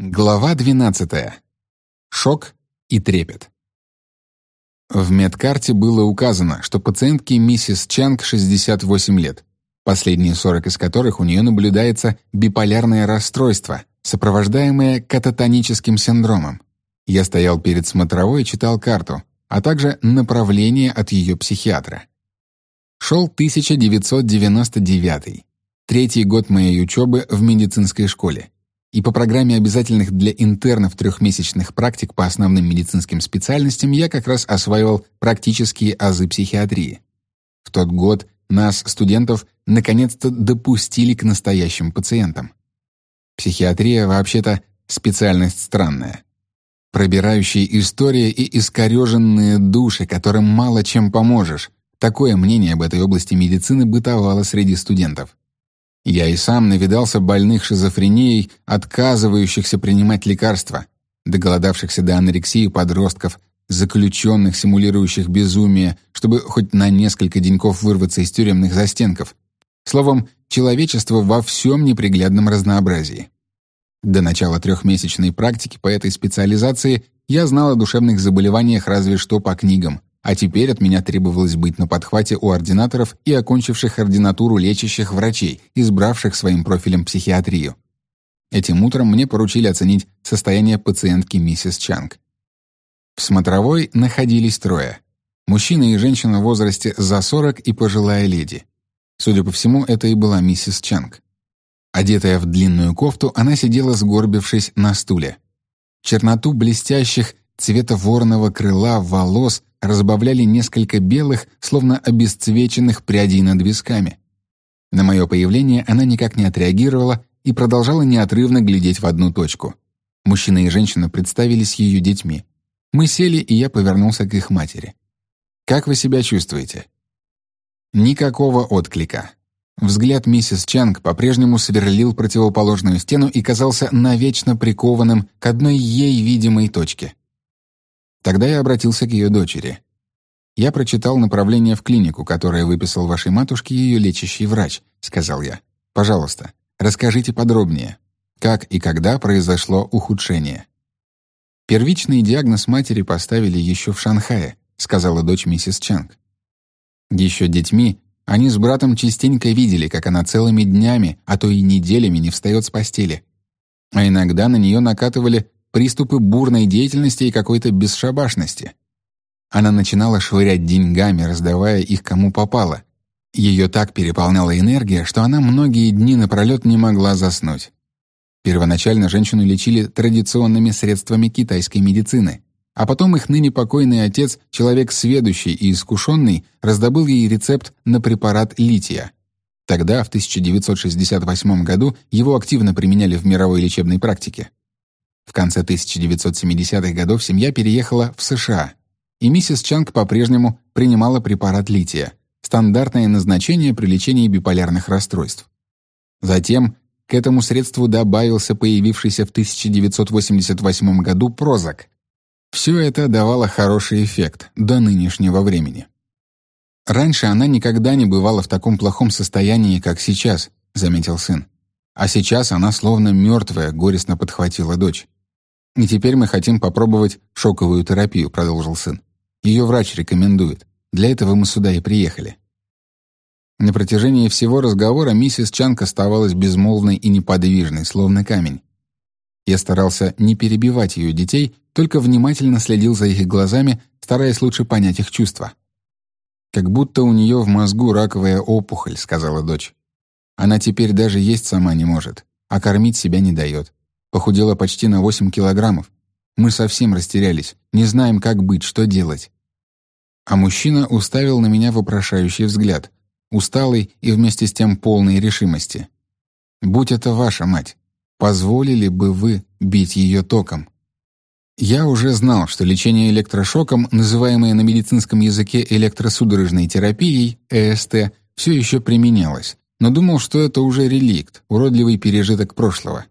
Глава 12. Шок и трепет. В медкарте было указано, что пациентке миссис Чанг 68 лет, последние 40 из которых у нее наблюдается биполярное расстройство, сопровождаемое кататоническим синдромом. Я стоял перед смотровой и читал карту, а также направление от ее психиатра. Шел 1999 третий год моей учебы в медицинской школе и по программе обязательных для интернов трехмесячных практик по основным медицинским специальностям я как раз осваивал практические азы психиатрии. В тот год нас, студентов, наконец-то допустили к настоящим пациентам. Психиатрия вообще-то специальность странная. Пробирающие истории и искореженные души, которым мало чем поможешь. Такое мнение об этой области медицины бытовало среди студентов. Я и сам навидался больных шизофренией, отказывающихся принимать лекарства, доголодавшихся до анорексии подростков, заключенных, симулирующих безумие, чтобы хоть на несколько деньков вырваться из тюремных застенков. Словом, человечество во всем неприглядном разнообразии. До начала трехмесячной практики по этой специализации я знал о душевных заболеваниях разве что по книгам, а теперь от меня требовалось быть на подхвате у ординаторов и окончивших ординатуру лечащих врачей, избравших своим профилем психиатрию. Этим утром мне поручили оценить состояние пациентки миссис Чанг. В смотровой находились трое. Мужчина и женщина в возрасте за 40 и пожилая леди. Судя по всему, это и была миссис Чанг. Одетая в длинную кофту, она сидела сгорбившись на стуле. Черноту блестящих цвета ворного крыла волос разбавляли несколько белых, словно обесцвеченных прядей над висками. На мое появление она никак не отреагировала и продолжала неотрывно глядеть в одну точку. Мужчина и женщина представились ее детьми. Мы сели, и я повернулся к их матери. «Как вы себя чувствуете?» Никакого отклика. Взгляд миссис Чанг по-прежнему сверлил противоположную стену и казался навечно прикованным к одной ей видимой точке. Тогда я обратился к ее дочери. «Я прочитал направление в клинику, которое выписал вашей матушке ее лечащий врач», — сказал я. «Пожалуйста, расскажите подробнее, как и когда произошло ухудшение». «Первичный диагноз матери поставили еще в Шанхае», — сказала дочь миссис Чанг. Еще детьми они с братом частенько видели, как она целыми днями, а то и неделями не встает с постели. А иногда на нее накатывали приступы бурной деятельности и какой-то бесшабашности. Она начинала швырять деньгами, раздавая их кому попало. Ее так переполняла энергия, что она многие дни напролет не могла заснуть. Первоначально женщину лечили традиционными средствами китайской медицины, а потом их ныне покойный отец, человек сведущий и искушенный, раздобыл ей рецепт на препарат лития. Тогда, в 1968 году, его активно применяли в мировой лечебной практике. В конце 1970-х годов семья переехала в США, и миссис Чанг по-прежнему принимала препарат лития, стандартное назначение при лечении биполярных расстройств. Затем к этому средству добавился появившийся в 1988 году Прозак. Все это давало хороший эффект до нынешнего времени. «Раньше она никогда не бывала в таком плохом состоянии, как сейчас», — заметил сын. «А сейчас она словно мертвая», — горестно подхватила дочь. «И теперь мы хотим попробовать шоковую терапию», — продолжил сын. «Ее врач рекомендует. Для этого мы сюда и приехали». На протяжении всего разговора миссис Чанг оставалась безмолвной и неподвижной, словно камень. Я старался не перебивать ее детей, только внимательно следил за их глазами, стараясь лучше понять их чувства. «Как будто у нее в мозгу раковая опухоль», — сказала дочь. «Она теперь даже есть сама не может, а кормить себя не дает. Похудела почти на 8 килограммов. Мы совсем растерялись, не знаем, как быть, что делать. А мужчина уставил на меня вопрошающий взгляд, усталый и вместе с тем полный решимости. «Будь это ваша мать, позволили бы вы бить ее током?» Я уже знал, что лечение электрошоком, называемое на медицинском языке электросудорожной терапией, ЭСТ, все еще применялось, но думал, что это уже реликт, уродливый пережиток прошлого.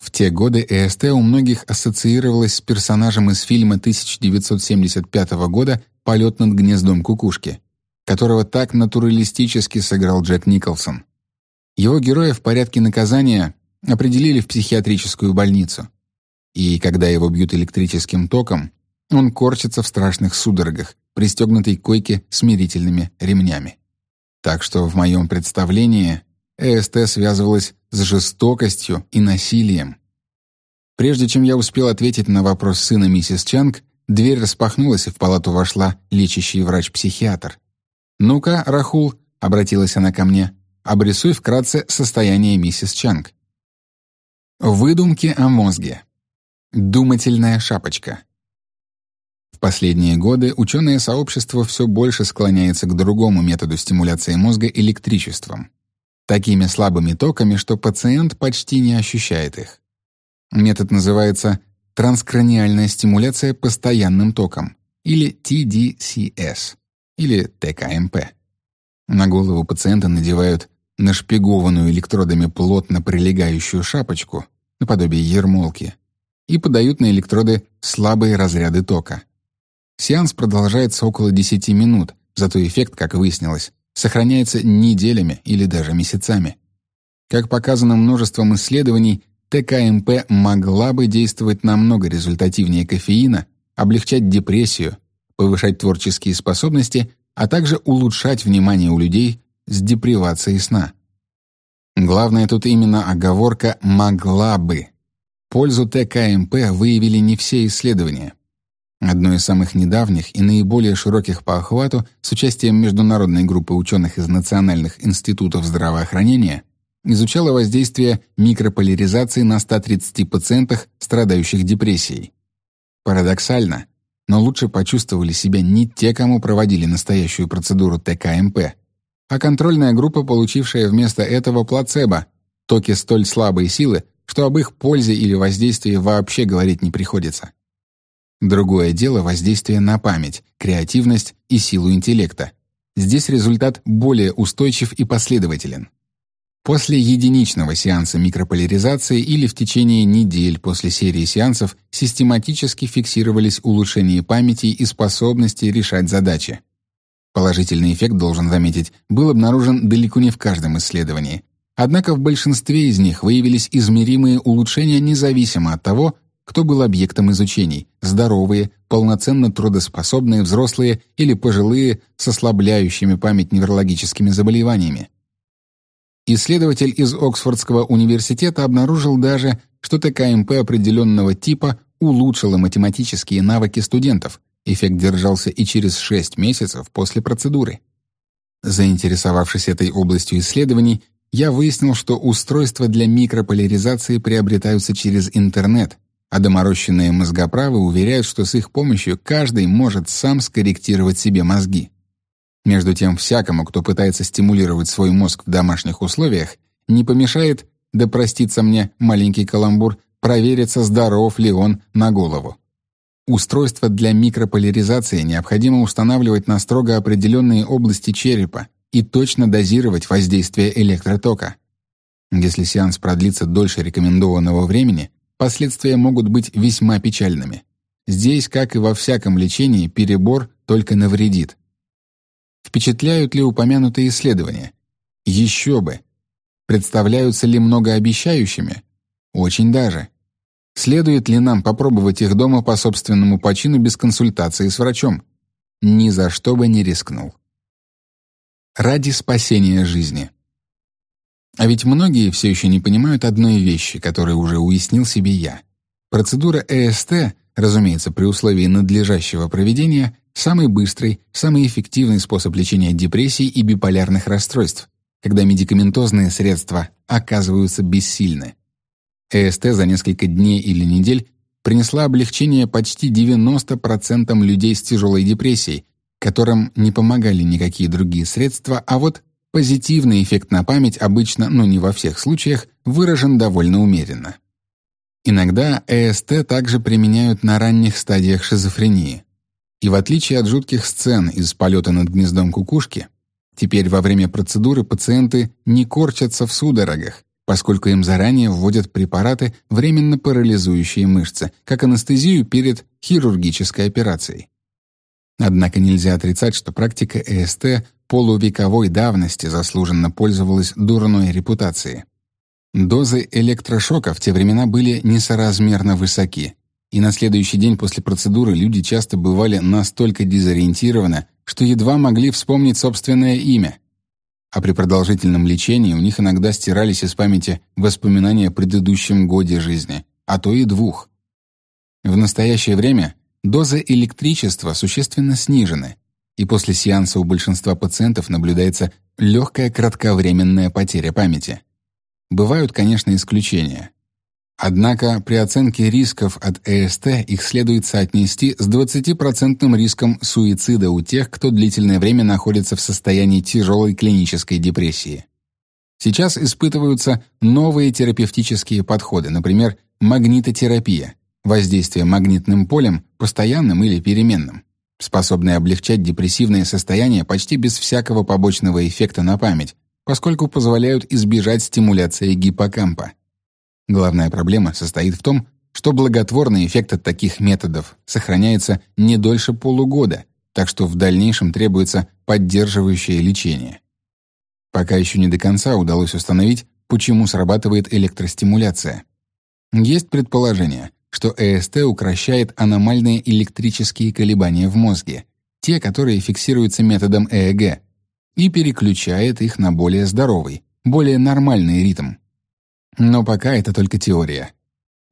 В те годы ЭСТ у многих ассоциировалась с персонажем из фильма 1975 года «Полет над гнездом кукушки», которого так натуралистически сыграл Джек Николсон. Его героя в порядке наказания определили в психиатрическую больницу. и когда его бьют электрическим током, он корчится в страшных судорогах, пристегнутый к койке смирительными ремнями. Так что в моем представлении ЭСТ связывалась с жестокостью и насилием. Прежде чем я успел ответить на вопрос сына миссис Чанг, дверь распахнулась, и в палату вошла лечащий врач-психиатр. «Ну-ка, Рахул», — обратилась она ко мне, — «обрисуй вкратце состояние миссис Чанг». Выдумки о мозге. Думательная шапочка. В последние годы ученое сообщество все больше склоняется к другому методу стимуляции мозга электричеством. Такими слабыми токами, что пациент почти не ощущает их. Метод называется транскраниальная стимуляция постоянным током, или TDCS, или ТКМП. На голову пациента надевают нашпигованную электродами плотно прилегающую шапочку, наподобие ермолки, и подают на электроды слабые разряды тока. Сеанс продолжается около 10 минут, зато эффект, как выяснилось, сохраняется неделями или даже месяцами. Как показано множеством исследований, ТКМП могла бы действовать намного результативнее кофеина, облегчать депрессию, повышать творческие способности, а также улучшать внимание у людей с депривацией сна. Главное тут именно оговорка «могла бы». Пользу ТКМП выявили не все исследования. Одно из самых недавних и наиболее широких по охвату с участием международной группы ученых из национальных институтов здравоохранения изучало воздействие микрополяризации на 130 пациентах, страдающих депрессией. Парадоксально, но лучше почувствовали себя не те, кому проводили настоящую процедуру ТКМП, а контрольная группа, получившая вместо этого плацебо, токи столь слабой силы, что об их пользе или воздействии вообще говорить не приходится. Другое дело воздействие на память, креативность и силу интеллекта. Здесь результат более устойчив и последователен. После единичного сеанса микрополяризации или в течение недель после серии сеансов систематически фиксировались улучшения памяти и способности решать задачи. Положительный эффект, должен заметить, был обнаружен далеко не в каждом исследовании. Однако в большинстве из них выявились измеримые улучшения независимо от того, кто был объектом изучений – здоровые, полноценно трудоспособные взрослые или пожилые с ослабляющими память неврологическими заболеваниями. Исследователь из Оксфордского университета обнаружил даже, что ТКМП определенного типа улучшила математические навыки студентов, Эффект держался и через 6 месяцев после процедуры. Заинтересовавшись этой областью исследований, я выяснил, что устройства для микрополяризации приобретаются через интернет, а доморощенные мозгоправы уверяют, что с их помощью каждый может сам скорректировать себе мозги. Между тем, всякому, кто пытается стимулировать свой мозг в домашних условиях, не помешает, да простится мне маленький каламбур, провериться, здоров ли он на голову. Устройство для микрополяризации необходимо устанавливать на строго определенные области черепа и точно дозировать воздействие электротока. Если сеанс продлится дольше рекомендованного времени, последствия могут быть весьма печальными. Здесь, как и во всяком лечении, перебор только навредит. Впечатляют ли упомянутые исследования? Еще бы! Представляются ли многообещающими? Очень даже. Следует ли нам попробовать их дома по собственному почину без консультации с врачом? Ни за что бы не рискнул. Ради спасения жизни. А ведь многие все еще не понимают одной вещи, которую уже уяснил себе я. Процедура ЭСТ, разумеется, при условии надлежащего проведения, самый быстрый, самый эффективный способ лечения депрессий и биполярных расстройств, когда медикаментозные средства оказываются бессильны. ЭСТ за несколько дней или недель принесла облегчение почти 90% людей с тяжелой депрессией, которым не помогали никакие другие средства, а вот позитивный эффект на память обычно, но не во всех случаях, выражен довольно умеренно. Иногда ЭСТ также применяют на ранних стадиях шизофрении. И в отличие от жутких сцен из полета над гнездом кукушки, теперь во время процедуры пациенты не корчатся в судорогах, поскольку им заранее вводят препараты, временно парализующие мышцы, как анестезию перед хирургической операцией. Однако нельзя отрицать, что практика ЭСТ полувековой давности заслуженно пользовалась дурной репутацией. Дозы электрошока в те времена были несоразмерно высоки, и на следующий день после процедуры люди часто бывали настолько дезориентированы, что едва могли вспомнить собственное имя. А при продолжительном лечении у них иногда стирались из памяти воспоминания о предыдущем годе жизни, а то и двух. В настоящее время дозы электричества существенно снижены, и после сеанса у большинства пациентов наблюдается легкая кратковременная потеря памяти. Бывают, конечно, исключения. Однако при оценке рисков от ЭСТ их следует соотнести с 20% риском суицида у тех, кто длительное время находится в состоянии тяжелой клинической депрессии. Сейчас испытываются новые терапевтические подходы, например, магнитотерапия, воздействие магнитным полем, постоянным или переменным, способные облегчать депрессивное состояние почти без всякого побочного эффекта на память, поскольку позволяют избежать стимуляции гиппокампа. Главная проблема состоит в том, что благотворный эффект от таких методов сохраняется не дольше полугода, так что в дальнейшем требуется поддерживающее лечение. Пока еще не до конца удалось установить, почему срабатывает электростимуляция. Есть предположение, что ЭСТ укращает аномальные электрические колебания в мозге, те, которые фиксируются методом ЭЭГ, и переключает их на более здоровый, более нормальный ритм. Но пока это только теория.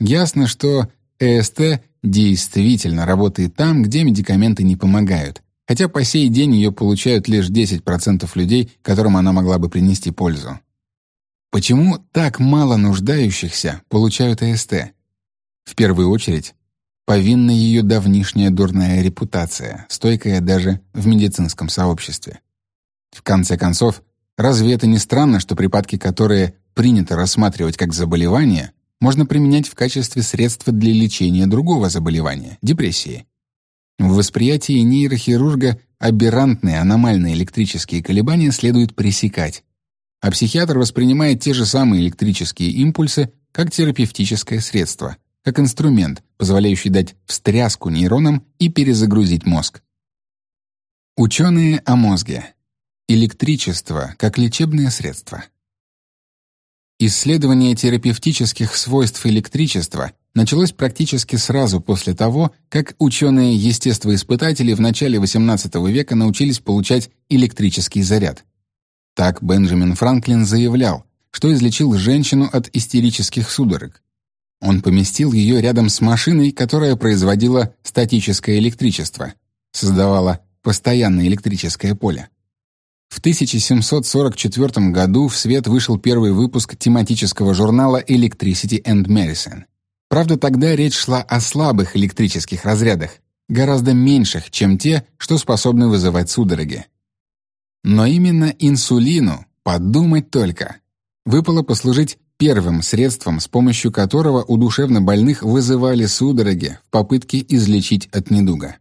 Ясно, что ЭСТ действительно работает там, где медикаменты не помогают, хотя по сей день ее получают лишь 10% людей, которым она могла бы принести пользу. Почему так мало нуждающихся получают ЭСТ? В первую очередь, повинна ее давнишняя дурная репутация, стойкая даже в медицинском сообществе. В конце концов, разве это не странно, что припадки, которые принято рассматривать как заболевание, можно применять в качестве средства для лечения другого заболевания — депрессии? В восприятии нейрохирурга аберрантные аномальные электрические колебания следует пресекать, а психиатр воспринимает те же самые электрические импульсы как терапевтическое средство, как инструмент, позволяющий дать встряску нейронам и перезагрузить мозг. Ученые о мозге. Электричество как лечебное средство. Исследование терапевтических свойств электричества началось практически сразу после того, как ученые-естествоиспытатели в начале XVIII века научились получать электрический заряд. Так Бенджамин Франклин заявлял, что излечил женщину от истерических судорог. Он поместил ее рядом с машиной, которая производила статическое электричество, создавала постоянное электрическое поле. В 1744 году в свет вышел первый выпуск тематического журнала Electricity and Medicine. Правда, тогда речь шла о слабых электрических разрядах, гораздо меньших, чем те, что способны вызывать судороги. Но именно инсулину, подумать только, выпало послужить первым средством, с помощью которого у душевнобольных вызывали судороги в попытке излечить от недуга.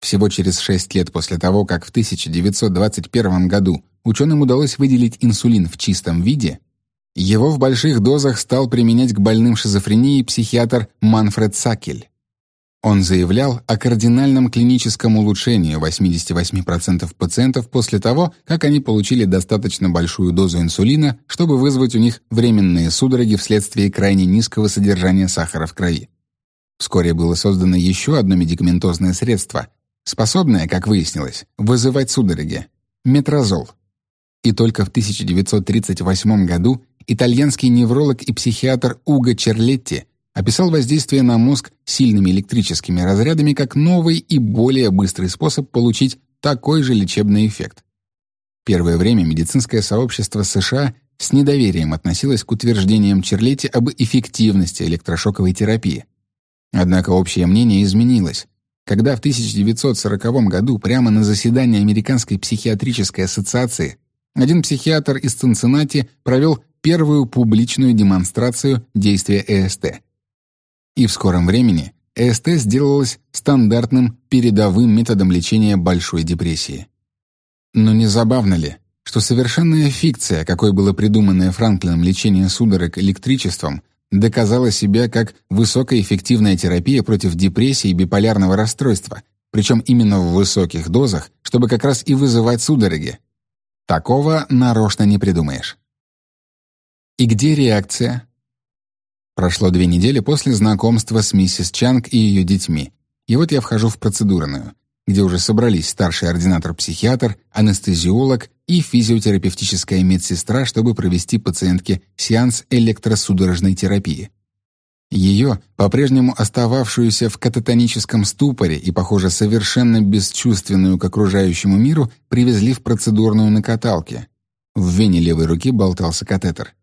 Всего через 6 лет после того, как в 1921 году ученым удалось выделить инсулин в чистом виде, его в больших дозах стал применять к больным шизофренией психиатр Манфред Сакель. Он заявлял о кардинальном клиническом улучшении 88% пациентов после того, как они получили достаточно большую дозу инсулина, чтобы вызвать у них временные судороги вследствие крайне низкого содержания сахара в крови. Вскоре было создано еще одно медикаментозное средство, способная, как выяснилось, вызывать судороги — метрозол. И только в 1938 году итальянский невролог и психиатр Уго Черлетти описал воздействие на мозг сильными электрическими разрядами как новый и более быстрый способ получить такой же лечебный эффект. Первое время медицинское сообщество США с недоверием относилось к утверждениям Черлетти об эффективности электрошоковой терапии. Однако общее мнение изменилось, когда в 1940 году прямо на заседании Американской психиатрической ассоциации один психиатр из Цинциннати провел первую публичную демонстрацию действия ЭСТ. И в скором времени ЭСТ сделалось стандартным передовым методом лечения большой депрессии. Но не забавно ли, что совершенная фикция, какой было придуманное Франклином лечение судорог электричеством, доказала себя как высокоэффективная терапия против депрессии и биполярного расстройства, причем именно в высоких дозах, чтобы как раз и вызывать судороги. Такого нарочно не придумаешь. И где реакция? Прошло две недели после знакомства с миссис Чанг и ее детьми. И вот я вхожу в процедурную, где уже собрались старший ординатор-психиатр, анестезиолог и физиотерапевтическая медсестра, чтобы провести пациентке сеанс электросудорожной терапии. Ее, по-прежнему остававшуюся в кататоническом ступоре и, похоже, совершенно бесчувственную к окружающему миру, привезли в процедурную на каталке. В вене левой руки болтался катетер.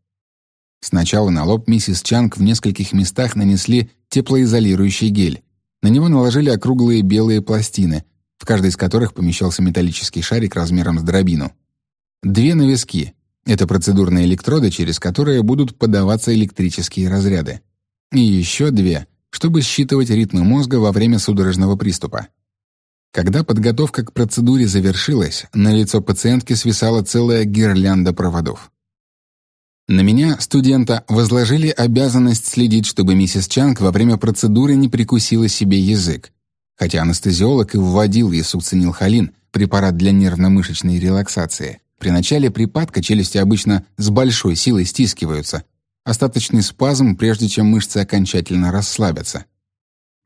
Сначала на лоб миссис Чанг в нескольких местах нанесли теплоизолирующий гель. На него наложили округлые белые пластины, в каждой из которых помещался металлический шарик размером с дробину. Две на виски — это процедурные электроды, через которые будут подаваться электрические разряды и еще две, чтобы считывать ритмы мозга во время судорожного приступа. Когда подготовка к процедуре завершилась, на лицо пациентки свисала целая гирлянда проводов. На меня, студента, возложили обязанность следить, чтобы миссис Чанг во время процедуры не прикусила себе язык, хотя анестезиолог и вводил ей сукцинилхолин, препарат для нервно-мышечной релаксации. При начале припадка челюсти обычно с большой силой стискиваются, Остаточный спазм, прежде чем мышцы окончательно расслабятся.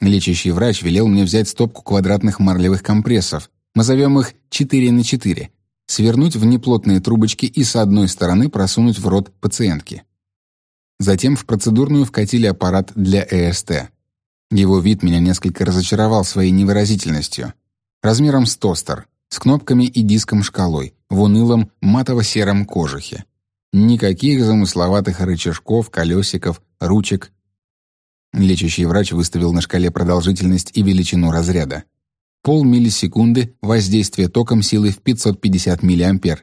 Лечащий врач велел мне взять стопку квадратных марлевых компрессов, мы зовем их 4 на 4, свернуть в неплотные трубочки и с одной стороны просунуть в рот пациентки. Затем в процедурную вкатили аппарат для ЭСТ. Его вид меня несколько разочаровал своей невыразительностью. Размером с тостер, с кнопками и диском шкалой, в унылом матово-сером кожухе. Никаких замысловатых рычажков, колесиков, ручек. Лечащий врач выставил на шкале продолжительность и величину разряда. Полмиллисекунды воздействие током силой в 550 мА.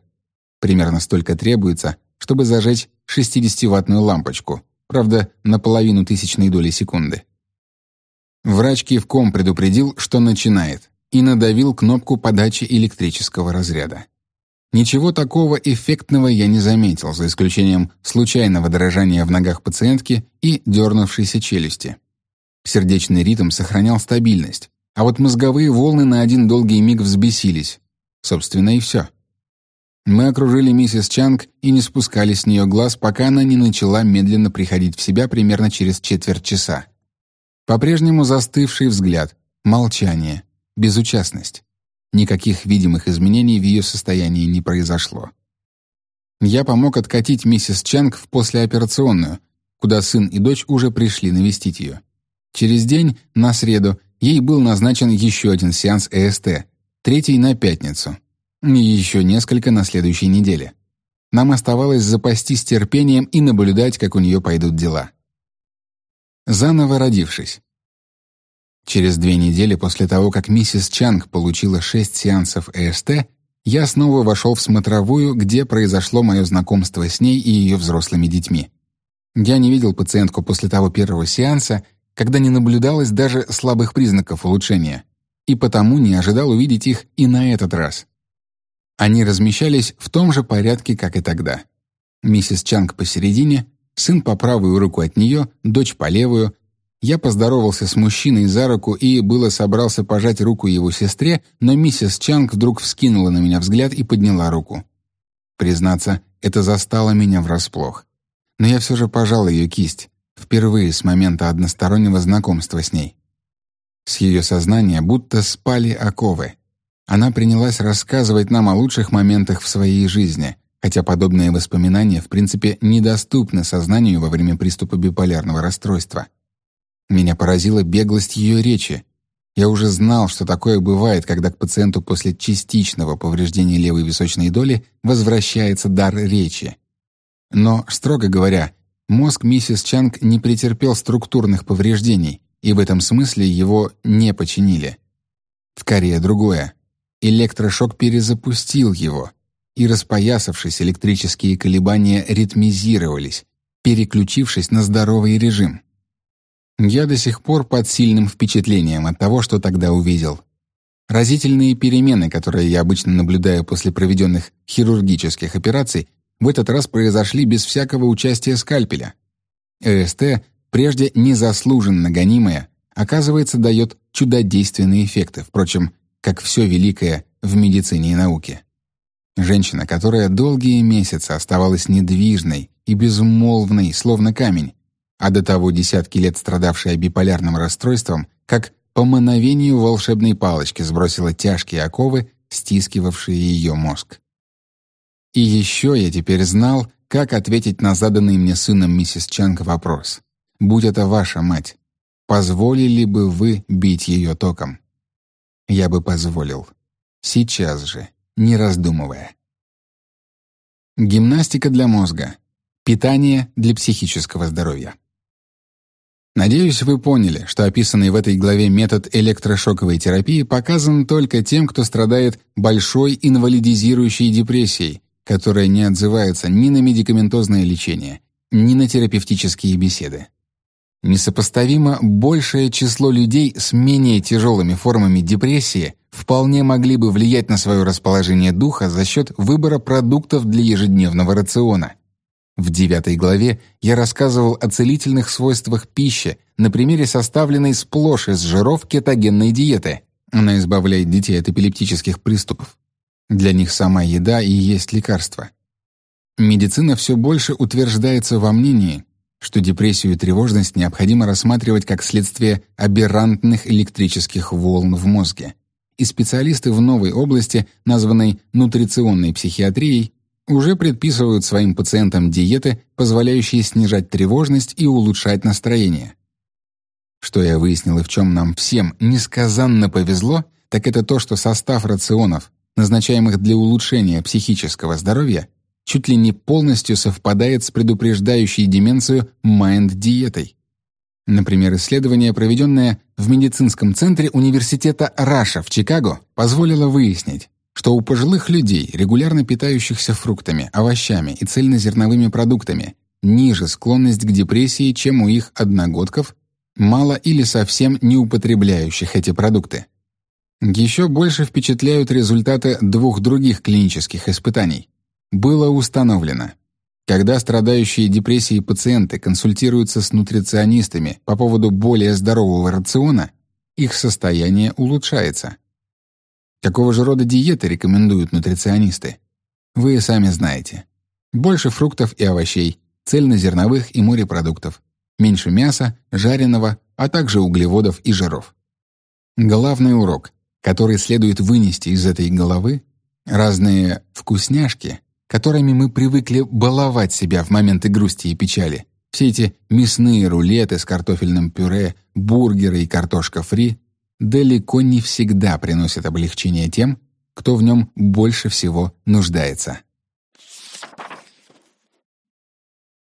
Примерно столько требуется, чтобы зажечь 60-ваттную лампочку, правда, на половину тысячной доли секунды. Врач кивком предупредил, что начинает, и надавил кнопку подачи электрического разряда. Ничего такого эффектного я не заметил, за исключением случайного дрожания в ногах пациентки и дернувшейся челюсти. Сердечный ритм сохранял стабильность, а вот мозговые волны на один долгий миг взбесились. Собственно, и все. Мы окружили миссис Чанг и не спускали с нее глаз, пока она не начала медленно приходить в себя примерно через четверть часа. По-прежнему застывший взгляд, молчание, безучастность. Никаких видимых изменений в ее состоянии не произошло. Я помог откатить миссис Чанг в послеоперационную, куда сын и дочь уже пришли навестить ее. Через день, на среду, ей был назначен еще один сеанс ЭСТ, третий на пятницу, и еще несколько на следующей неделе. Нам оставалось запастись терпением и наблюдать, как у нее пойдут дела. Заново родившись. Через две недели после того, как миссис Чанг получила шесть сеансов ЭСТ, я снова вошел в смотровую, где произошло мое знакомство с ней и ее взрослыми детьми. Я не видел пациентку после того первого сеанса, когда не наблюдалось даже слабых признаков улучшения, и потому не ожидал увидеть их и на этот раз. Они размещались в том же порядке, как и тогда. Миссис Чанг посередине, сын по правую руку от нее, дочь по левую, я поздоровался с мужчиной за руку и было собрался пожать руку его сестре, но миссис Чанг вдруг вскинула на меня взгляд и подняла руку. Признаться, это застало меня врасплох. Но я все же пожал ее кисть, впервые с момента одностороннего знакомства с ней. С ее сознания будто спали оковы. Она принялась рассказывать нам о лучших моментах в своей жизни, хотя подобные воспоминания в принципе недоступны сознанию во время приступа биполярного расстройства. Меня поразила беглость ее речи. Я уже знал, что такое бывает, когда к пациенту после частичного повреждения левой височной доли возвращается дар речи. Но, строго говоря, мозг миссис Чанг не претерпел структурных повреждений, и в этом смысле его не починили. Скорее другое. Электрошок перезапустил его, и распоясавшись электрические колебания ритмизировались, переключившись на здоровый режим. Я до сих пор под сильным впечатлением от того, что тогда увидел. Разительные перемены, которые я обычно наблюдаю после проведенных хирургических операций, в этот раз произошли без всякого участия скальпеля. ЭСТ, прежде незаслуженно гонимое, оказывается, дает чудодейственные эффекты, впрочем, как все великое в медицине и науке. Женщина, которая долгие месяцы оставалась недвижной и безмолвной, словно камень, а до того десятки лет страдавшая биполярным расстройством, как по мановению волшебной палочки сбросила тяжкие оковы, стискивавшие ее мозг. И еще я теперь знал, как ответить на заданный мне сыном миссис Чанг вопрос. «Будь это ваша мать, позволили бы вы бить ее током?» Я бы позволил. Сейчас же, не раздумывая. Гимнастика для мозга. Питание для психического здоровья. Надеюсь, вы поняли, что описанный в этой главе метод электрошоковой терапии показан только тем, кто страдает большой инвалидизирующей депрессией, которая не отзывается ни на медикаментозное лечение, ни на терапевтические беседы. Несопоставимо большее число людей с менее тяжелыми формами депрессии вполне могли бы влиять на свое расположение духа за счет выбора продуктов для ежедневного рациона – в девятой главе я рассказывал о целительных свойствах пищи на примере составленной сплошь из жиров кетогенной диеты. Она избавляет детей от эпилептических приступов. Для них сама еда и есть лекарство. Медицина все больше утверждается во мнении, что депрессию и тревожность необходимо рассматривать как следствие аберрантных электрических волн в мозге. И специалисты в новой области, названной нутриционной психиатрией, уже предписывают своим пациентам диеты, позволяющие снижать тревожность и улучшать настроение. Что я выяснил и в чем нам всем несказанно повезло, так это то, что состав рационов, назначаемых для улучшения психического здоровья, чуть ли не полностью совпадает с предупреждающей деменцию майнд-диетой. Например, исследование, проведенное в медицинском центре университета Раша в Чикаго, позволило выяснить, что у пожилых людей, регулярно питающихся фруктами, овощами и цельнозерновыми продуктами, ниже склонность к депрессии, чем у их одногодков, мало или совсем не употребляющих эти продукты. Еще больше впечатляют результаты двух других клинических испытаний. Было установлено, когда страдающие депрессией пациенты консультируются с нутриционистами по поводу более здорового рациона, их состояние улучшается. Какого же рода диеты рекомендуют нутриционисты? Вы сами знаете. Больше фруктов и овощей, цельнозерновых и морепродуктов, меньше мяса, жареного, а также углеводов и жиров. Главный урок, который следует вынести из этой головы, разные вкусняшки, которыми мы привыкли баловать себя в моменты грусти и печали, все эти мясные рулеты с картофельным пюре, бургеры и картошка фри далеко не всегда приносит облегчение тем, кто в нем больше всего нуждается.